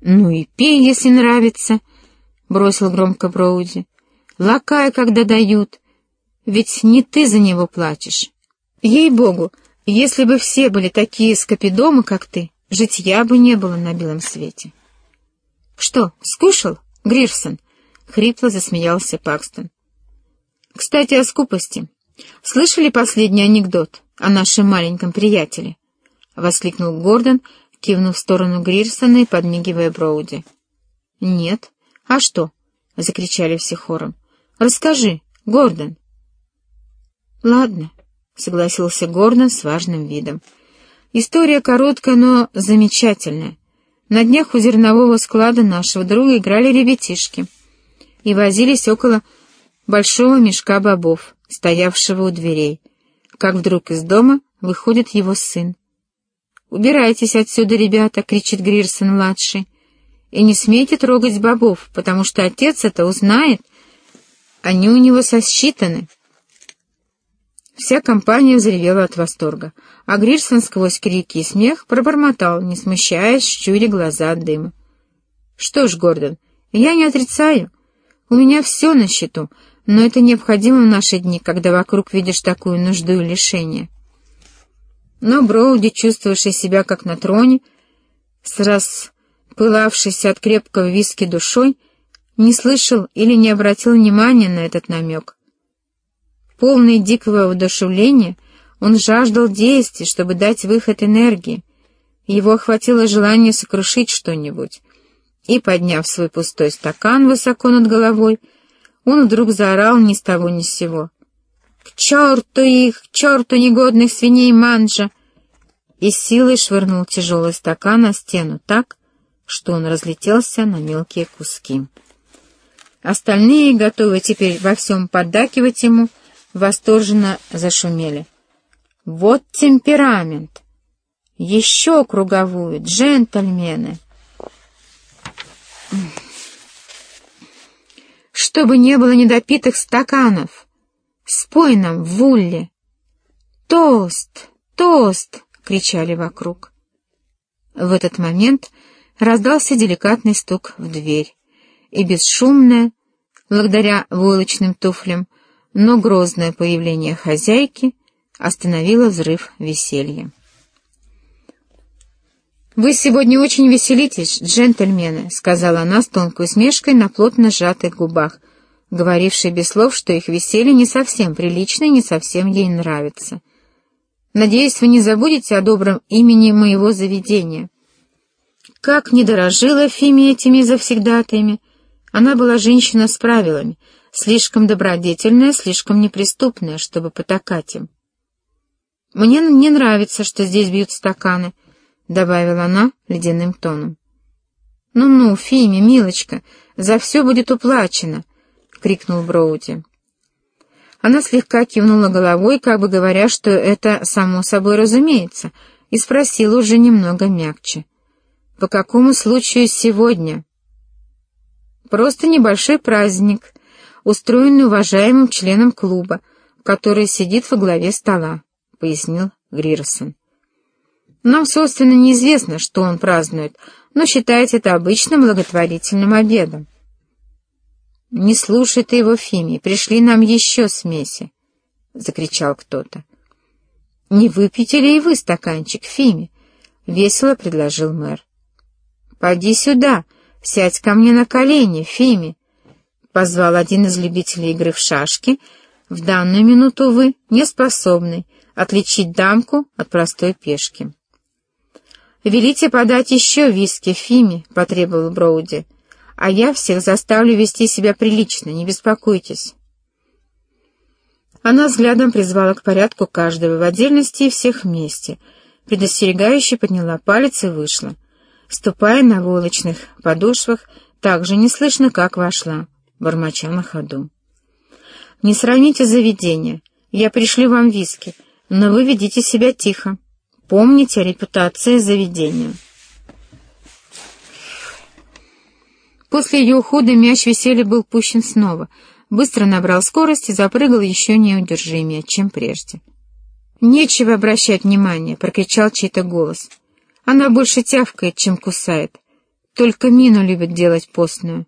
«Ну и пей, если нравится», — бросил громко Броуди. «Лакай, когда дают, ведь не ты за него плачешь. Ей-богу, если бы все были такие скопидомы, как ты, житья бы не было на белом свете». «Что, скушал, Грирсон?» — хрипло засмеялся Пакстон. «Кстати, о скупости. Слышали последний анекдот о нашем маленьком приятеле?» — воскликнул Гордон, кивнув в сторону Грирсона и подмигивая Броуди. «Нет. А что?» — закричали все хором. «Расскажи, Гордон». «Ладно», — согласился Гордон с важным видом. «История короткая, но замечательная. На днях у зернового склада нашего друга играли ребятишки и возились около большого мешка бобов, стоявшего у дверей, как вдруг из дома выходит его сын. «Убирайтесь отсюда, ребята!» — кричит Грирсон-младший. «И не смейте трогать бобов, потому что отец это узнает. Они у него сосчитаны». Вся компания взревела от восторга, а Грирсон сквозь крики и смех пробормотал, не смущаясь, щуря глаза от дыма. «Что ж, Гордон, я не отрицаю. У меня все на счету, но это необходимо в наши дни, когда вокруг видишь такую нужду и лишение». Но Броуди, чувствовавший себя как на троне, с распылавшейся от крепкого виски душой, не слышал или не обратил внимания на этот намек. Полный дикого воодушевления, он жаждал действий, чтобы дать выход энергии. Его охватило желание сокрушить что-нибудь. И, подняв свой пустой стакан высоко над головой, он вдруг заорал ни с того ни с сего. «К черту их! К черту негодных свиней манжа!» И силой швырнул тяжелый стакан на стену так, что он разлетелся на мелкие куски. Остальные, готовые теперь во всем поддакивать ему, восторженно зашумели. «Вот темперамент! Еще круговую, джентльмены!» «Чтобы не было недопитых стаканов!» Спой нам, Вулли! Тост! Тост! — кричали вокруг. В этот момент раздался деликатный стук в дверь, и бесшумное, благодаря войлочным туфлям, но грозное появление хозяйки остановило взрыв веселья. «Вы сегодня очень веселитесь, джентльмены», — сказала она с тонкой усмешкой на плотно сжатых губах, говоривший без слов, что их веселье не совсем прилично и не совсем ей нравится. «Надеюсь, вы не забудете о добром имени моего заведения». Как не дорожила Фиме этими завсегдатаями! Она была женщина с правилами, слишком добродетельная, слишком неприступная, чтобы потакать им. «Мне не нравится, что здесь бьют стаканы», — добавила она ледяным тоном. «Ну-ну, Фиме, милочка, за все будет уплачено», — крикнул Броуди. Она слегка кивнула головой, как бы говоря, что это само собой разумеется, и спросила уже немного мягче. «По какому случаю сегодня?» «Просто небольшой праздник, устроенный уважаемым членом клуба, который сидит во главе стола», — пояснил Грирсон. «Нам, собственно, неизвестно, что он празднует, но считается это обычным благотворительным обедом». «Не слушай ты его, Фими, пришли нам еще смеси!» — закричал кто-то. «Не выпьете ли и вы стаканчик, Фими?» — весело предложил мэр. «Поди сюда, сядь ко мне на колени, Фими!» — позвал один из любителей игры в шашки, в данную минуту, вы не способный отличить дамку от простой пешки. «Велите подать еще виски, Фими», — потребовал Броуди а я всех заставлю вести себя прилично, не беспокойтесь. Она взглядом призвала к порядку каждого в отдельности и всех вместе, предостерегающе подняла палец и вышла, ступая на волочных подошвах, так же неслышно, как вошла, бормоча на ходу. «Не сравните заведение. Я пришлю вам виски, но вы ведите себя тихо. Помните о репутации заведения». После ее ухода мяч веселья был пущен снова, быстро набрал скорость и запрыгал еще неудержимее, чем прежде. «Нечего обращать внимание!» — прокричал чей-то голос. «Она больше тявкает, чем кусает. Только Мину любят делать постную.